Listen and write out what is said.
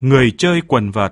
Người chơi quần vợt.